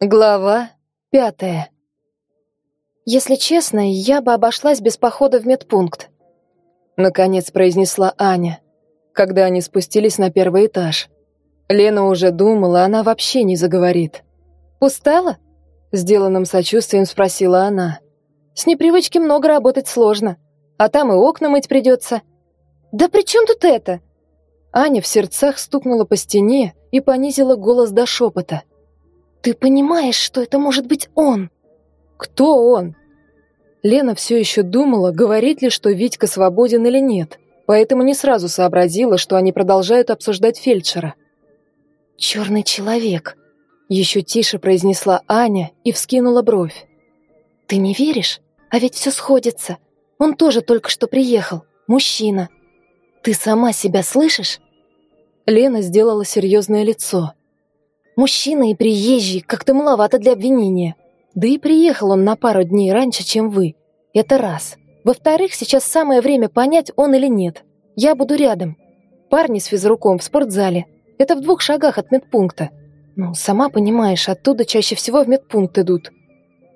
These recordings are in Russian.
Глава пятая. «Если честно, я бы обошлась без похода в медпункт», — наконец произнесла Аня, когда они спустились на первый этаж. Лена уже думала, она вообще не заговорит. «Устала?» — сделанным сочувствием спросила она. «С непривычки много работать сложно, а там и окна мыть придется». «Да при чем тут это?» Аня в сердцах стукнула по стене и понизила голос до шепота. «Ты понимаешь, что это может быть он?» «Кто он?» Лена все еще думала, говорить ли, что Витька свободен или нет, поэтому не сразу сообразила, что они продолжают обсуждать фельдшера. «Черный человек», — еще тише произнесла Аня и вскинула бровь. «Ты не веришь? А ведь все сходится. Он тоже только что приехал. Мужчина. Ты сама себя слышишь?» Лена сделала серьезное лицо. Мужчина и приезжий как-то маловато для обвинения. Да и приехал он на пару дней раньше, чем вы. Это раз. Во-вторых, сейчас самое время понять, он или нет. Я буду рядом. Парни с физруком в спортзале. Это в двух шагах от медпункта. Ну, сама понимаешь, оттуда чаще всего в медпункт идут.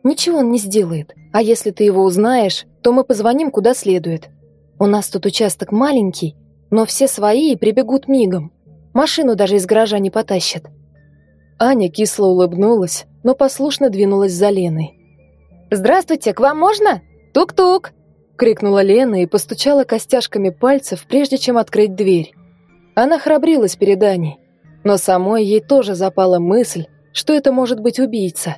Ничего он не сделает. А если ты его узнаешь, то мы позвоним куда следует. У нас тут участок маленький, но все свои прибегут мигом. Машину даже из гаража не потащат. Аня кисло улыбнулась, но послушно двинулась за Леной. «Здравствуйте, к вам можно? Тук-тук!» — крикнула Лена и постучала костяшками пальцев, прежде чем открыть дверь. Она храбрилась перед Аней, но самой ей тоже запала мысль, что это может быть убийца.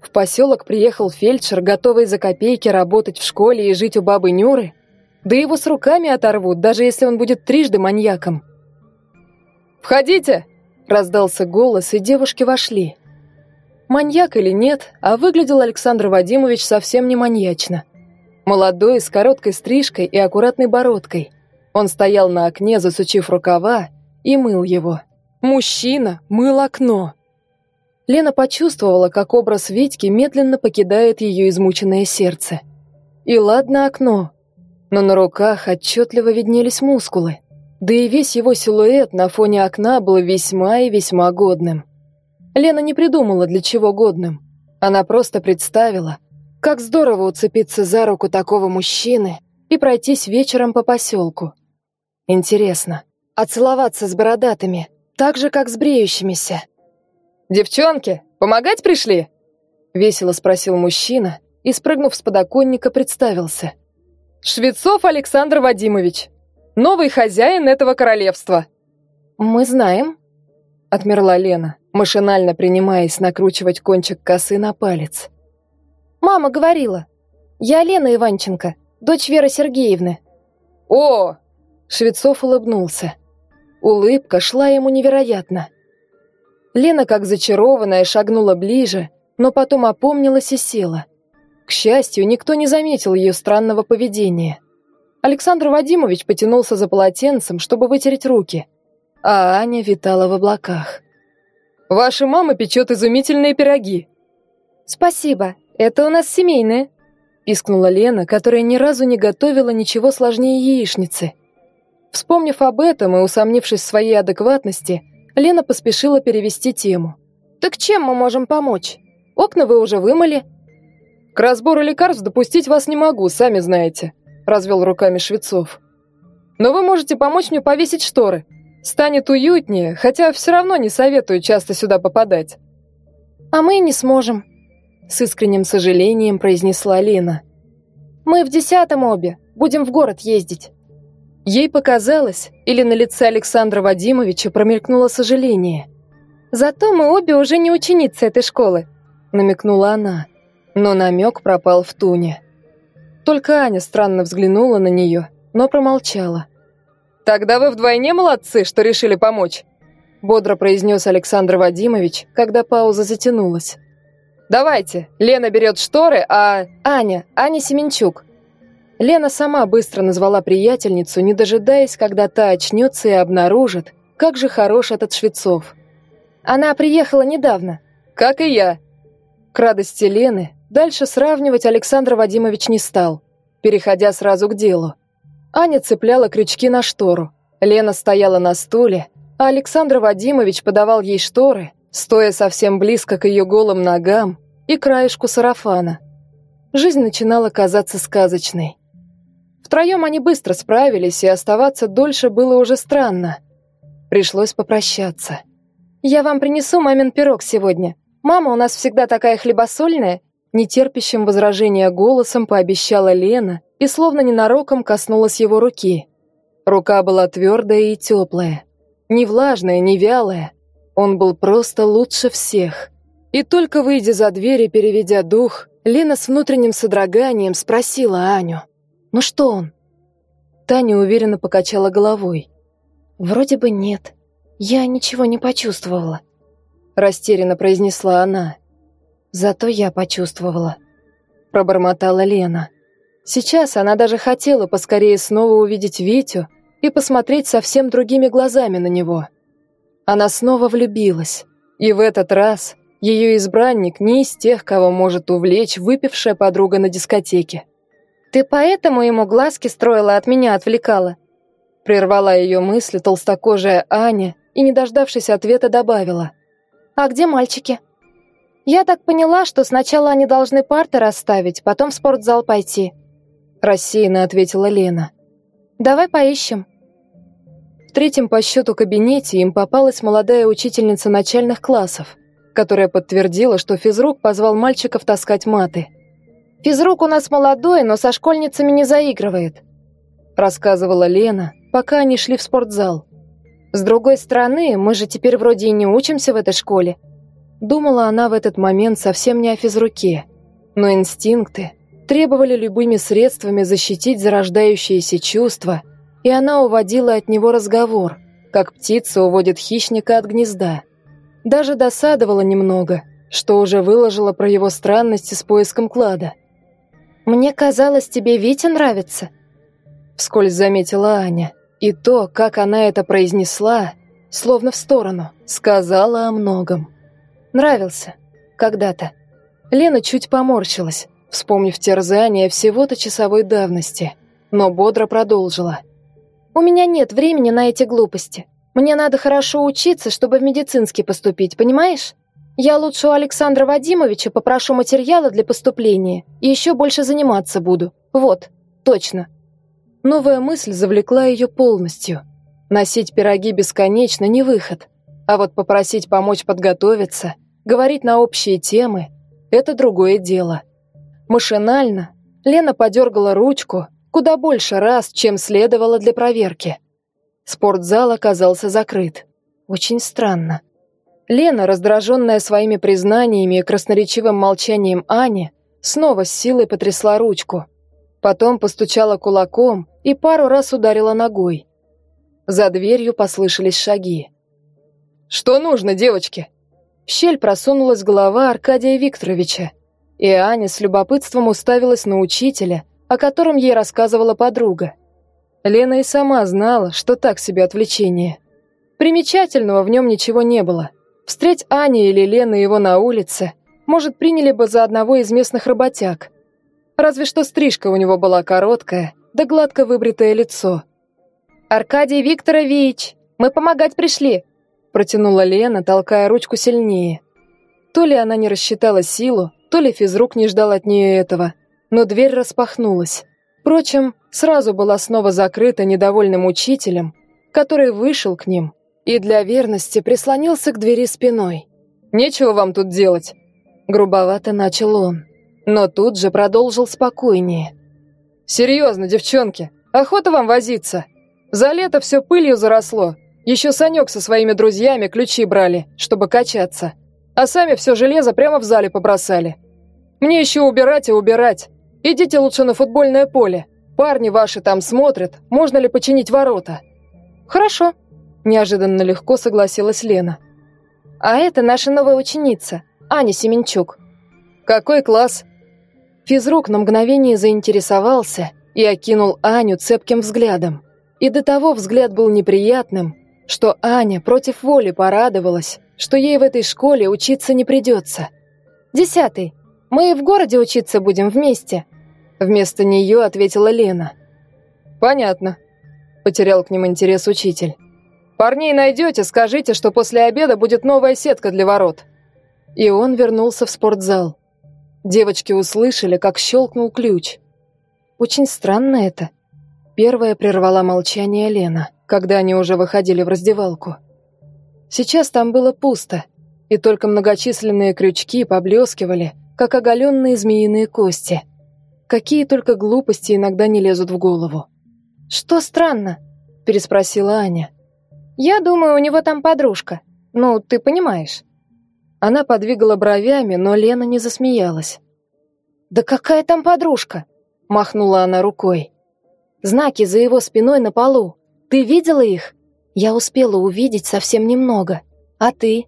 В поселок приехал фельдшер, готовый за копейки работать в школе и жить у бабы Нюры, да его с руками оторвут, даже если он будет трижды маньяком. «Входите!» Раздался голос, и девушки вошли. Маньяк или нет, а выглядел Александр Вадимович совсем не маньячно. Молодой, с короткой стрижкой и аккуратной бородкой. Он стоял на окне, засучив рукава, и мыл его. Мужчина мыл окно. Лена почувствовала, как образ Витьки медленно покидает ее измученное сердце. И ладно окно, но на руках отчетливо виднелись мускулы да и весь его силуэт на фоне окна был весьма и весьма годным. Лена не придумала, для чего годным. Она просто представила, как здорово уцепиться за руку такого мужчины и пройтись вечером по поселку. Интересно, а целоваться с бородатыми, так же, как с бреющимися? «Девчонки, помогать пришли?» — весело спросил мужчина и, спрыгнув с подоконника, представился. «Швецов Александр Вадимович, Новый хозяин этого королевства». «Мы знаем», — отмерла Лена, машинально принимаясь накручивать кончик косы на палец. «Мама говорила. Я Лена Иванченко, дочь Веры Сергеевны». «О!» — Швецов улыбнулся. Улыбка шла ему невероятно. Лена, как зачарованная, шагнула ближе, но потом опомнилась и села. К счастью, никто не заметил ее странного поведения. Александр Вадимович потянулся за полотенцем, чтобы вытереть руки, а Аня витала в облаках. «Ваша мама печет изумительные пироги». «Спасибо, это у нас семейные», — пискнула Лена, которая ни разу не готовила ничего сложнее яичницы. Вспомнив об этом и усомнившись в своей адекватности, Лена поспешила перевести тему. «Так чем мы можем помочь? Окна вы уже вымыли?» «К разбору лекарств допустить вас не могу, сами знаете», — развел руками Швецов. «Но вы можете помочь мне повесить шторы. Станет уютнее, хотя все равно не советую часто сюда попадать». «А мы не сможем», — с искренним сожалением произнесла Лена. «Мы в десятом обе, будем в город ездить». Ей показалось, или на лице Александра Вадимовича промелькнуло сожаление. «Зато мы обе уже не ученицы этой школы», — намекнула она. Но намек пропал в туне. Только Аня странно взглянула на нее, но промолчала. «Тогда вы вдвойне молодцы, что решили помочь», бодро произнес Александр Вадимович, когда пауза затянулась. «Давайте, Лена берет шторы, а...» «Аня, Аня Семенчук». Лена сама быстро назвала приятельницу, не дожидаясь, когда та очнется и обнаружит, как же хорош этот Швецов. Она приехала недавно. «Как и я». К радости Лены Дальше сравнивать Александр Вадимович не стал, переходя сразу к делу. Аня цепляла крючки на штору, Лена стояла на стуле, а Александр Вадимович подавал ей шторы, стоя совсем близко к ее голым ногам и краешку сарафана. Жизнь начинала казаться сказочной. Втроем они быстро справились, и оставаться дольше было уже странно. Пришлось попрощаться. «Я вам принесу мамин пирог сегодня. Мама у нас всегда такая хлебосольная», нетерпящим возражения голосом пообещала Лена и словно ненароком коснулась его руки. Рука была твердая и теплая. Не влажная, не вялая. Он был просто лучше всех. И только выйдя за дверь и переведя дух, Лена с внутренним содроганием спросила Аню. «Ну что он?» Таня уверенно покачала головой. «Вроде бы нет. Я ничего не почувствовала», — растерянно произнесла она. «Зато я почувствовала», — пробормотала Лена. Сейчас она даже хотела поскорее снова увидеть Витю и посмотреть совсем другими глазами на него. Она снова влюбилась, и в этот раз ее избранник не из тех, кого может увлечь выпившая подруга на дискотеке. «Ты поэтому ему глазки строила, от меня отвлекала?» Прервала ее мысли толстокожая Аня и, не дождавшись ответа, добавила. «А где мальчики?» «Я так поняла, что сначала они должны парты расставить, потом в спортзал пойти», рассеянно ответила Лена. «Давай поищем». В третьем по счету кабинете им попалась молодая учительница начальных классов, которая подтвердила, что физрук позвал мальчиков таскать маты. «Физрук у нас молодой, но со школьницами не заигрывает», рассказывала Лена, пока они шли в спортзал. «С другой стороны, мы же теперь вроде и не учимся в этой школе». Думала она в этот момент совсем не о физруке, но инстинкты требовали любыми средствами защитить зарождающиеся чувства, и она уводила от него разговор, как птица уводит хищника от гнезда. Даже досадовала немного, что уже выложила про его странности с поиском клада. «Мне казалось, тебе Витя нравится», — вскользь заметила Аня. И то, как она это произнесла, словно в сторону, сказала о многом. Нравился. Когда-то. Лена чуть поморщилась, вспомнив терзание всего-то часовой давности, но бодро продолжила. «У меня нет времени на эти глупости. Мне надо хорошо учиться, чтобы в медицинский поступить, понимаешь? Я лучше у Александра Вадимовича попрошу материала для поступления и еще больше заниматься буду. Вот, точно. Новая мысль завлекла ее полностью. Носить пироги бесконечно не выход, а вот попросить помочь подготовиться, говорить на общие темы – это другое дело. Машинально Лена подергала ручку куда больше раз, чем следовало для проверки. Спортзал оказался закрыт. Очень странно. Лена, раздраженная своими признаниями и красноречивым молчанием Ани, снова с силой потрясла ручку. Потом постучала кулаком и пару раз ударила ногой. За дверью послышались шаги. «Что нужно, девочки?» В щель просунулась голова Аркадия Викторовича, и Аня с любопытством уставилась на учителя, о котором ей рассказывала подруга. Лена и сама знала, что так себе отвлечение. Примечательного в нем ничего не было. Встреть Аня или Лена его на улице, может, приняли бы за одного из местных работяг. Разве что стрижка у него была короткая, да гладко выбритое лицо. «Аркадий Викторович, мы помогать пришли!» Протянула Лена, толкая ручку сильнее. То ли она не рассчитала силу, то ли физрук не ждал от нее этого, но дверь распахнулась. Впрочем, сразу была снова закрыта недовольным учителем, который вышел к ним и для верности прислонился к двери спиной. «Нечего вам тут делать», — грубовато начал он, но тут же продолжил спокойнее. «Серьезно, девчонки, охота вам возиться. За лето все пылью заросло. Еще Санек со своими друзьями ключи брали, чтобы качаться. А сами все железо прямо в зале побросали. Мне еще убирать и убирать. Идите лучше на футбольное поле. Парни ваши там смотрят, можно ли починить ворота». «Хорошо», – неожиданно легко согласилась Лена. «А это наша новая ученица, Аня Семенчук». «Какой класс?» Физрук на мгновение заинтересовался и окинул Аню цепким взглядом. И до того взгляд был неприятным, что Аня против воли порадовалась, что ей в этой школе учиться не придется. «Десятый. Мы в городе учиться будем вместе», — вместо нее ответила Лена. «Понятно», — потерял к ним интерес учитель. Парней найдете, скажите, что после обеда будет новая сетка для ворот». И он вернулся в спортзал. Девочки услышали, как щелкнул ключ. Очень странно это. Первая прервала молчание Лена, когда они уже выходили в раздевалку. Сейчас там было пусто, и только многочисленные крючки поблескивали, как оголенные змеиные кости. Какие только глупости иногда не лезут в голову. «Что странно?» – переспросила Аня. «Я думаю, у него там подружка. Ну, ты понимаешь». Она подвигала бровями, но Лена не засмеялась. «Да какая там подружка?» – махнула она рукой. «Знаки за его спиной на полу. Ты видела их? Я успела увидеть совсем немного. А ты?»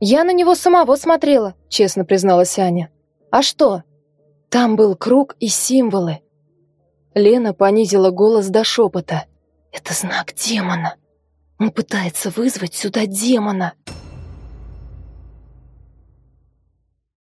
«Я на него самого смотрела», — честно призналась Аня. «А что?» «Там был круг и символы». Лена понизила голос до шепота. «Это знак демона. Он пытается вызвать сюда демона».